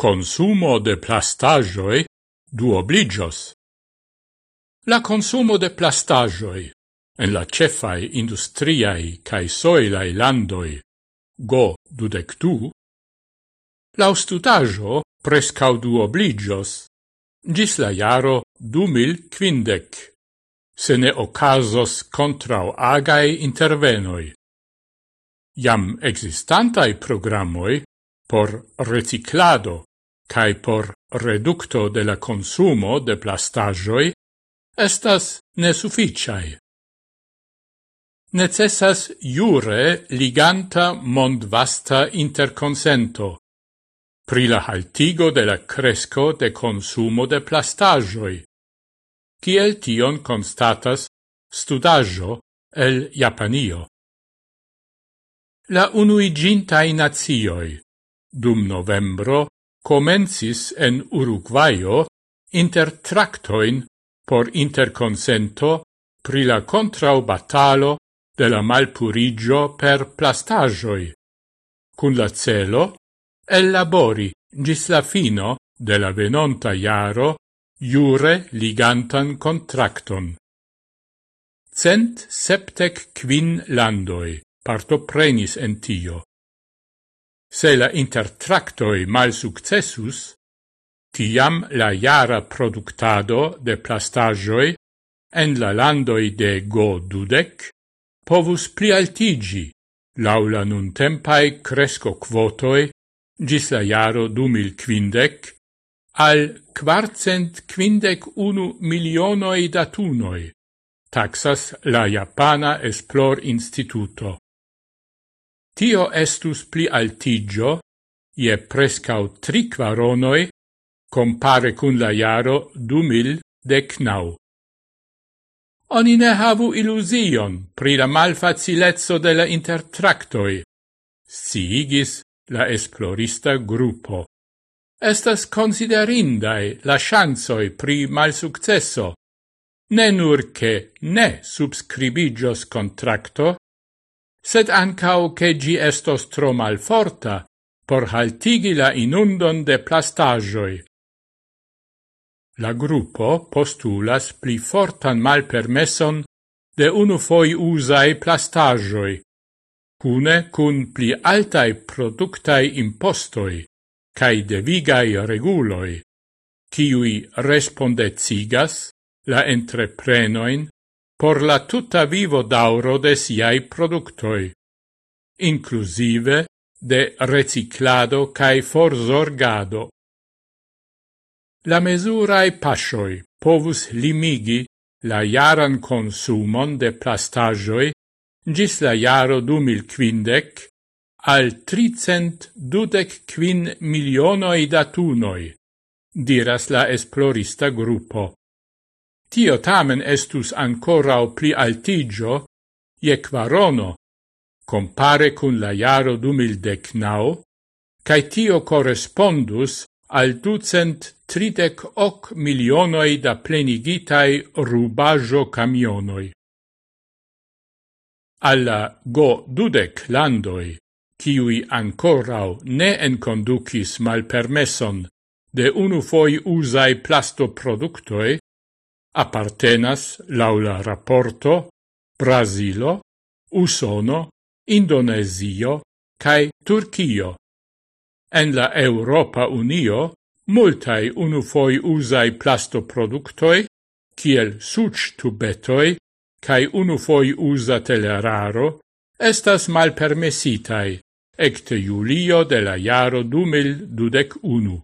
consumo de plastagioi duobligios. La consumo de plastagioi en la cefai industriai cae soilai landoi go dudectu, l'austutajo prescau duobligios gis la iaro du mil quindec, se ne ocasos contrau agai intervenoi. Iam existantai programoi por reciclado cae por reducto de la consumo de plastagioi estas nesuficiae. Necessas jure liganta mondvasta interconsento pri la haltigo de la cresco de consumo de plastagioi, kiel tion constatas studaggio el Japanio. La unuigintai nazioi, dum novembro comencis en Uruguayo intertractoin por interconsento pri la contraubatalo de la malpurigio per plastagioi, cun la celo ellabori gis la fino de la venonta iaro jure ligantan contracton. Cent septec quin landoi partoprenis en tio, Se la intertractoi mal successus, tiam la jara productado de plastagioi en la landoi de go dudec povus plialtigi laula nun tempai cresco quotoi gis la jaro du mil quindec al quartcent quindec unu milionoi datunoi, taxas la Japana Esplor Instituto. Tio estus pli altigio, je prescau tri quaronoi, compare cun la iaro du mil decnau. Oni ne havu illusion pri la malfacilezzo de la intertractoi, sigis la esplorista gruppo. Estas considerindae la chansoi pri malsuccesso, ne nur che ne subscribigios contracto, sed ancao che gi estos tro malforta por haltigi la inundon de plastagioi. La gruppo postulas pli fortan malpermesson de unu foi usai plastagioi, cune cun pli altai productai impostoi, cae devigai reguloi, ciui respondezigas la entreprenoin por la tuta vivo dauro de siai productoi, inclusive de reciclado cae forzorgado. La mesurae pasioi povus limigi la jaran consumon de plastagioi gis la iaro du mil quindec al tricent dudec quin milionoi datunoi, diras la esplorista gruppo. Tio tamen estus ancorau pli altigio, je quarono, compare cun la iaro dumildec nau, cae tio correspondus al ducent tridec hoc milionoi da plenigitai rubajo camionoi. Alla go dudec landoi, ciui ancorau ne enconducis malpermesson de unufoi usai plastoproductoi, appartenas laula rapporto Brasilo, Usono, Indonesio cae Turchio. En la Europa Unio multai unufoi usai plastoproductoi, kiel suc tubetoi, cae unufoi usa teleraro, estas malpermesitai, ecte Julio de la jaro 2021.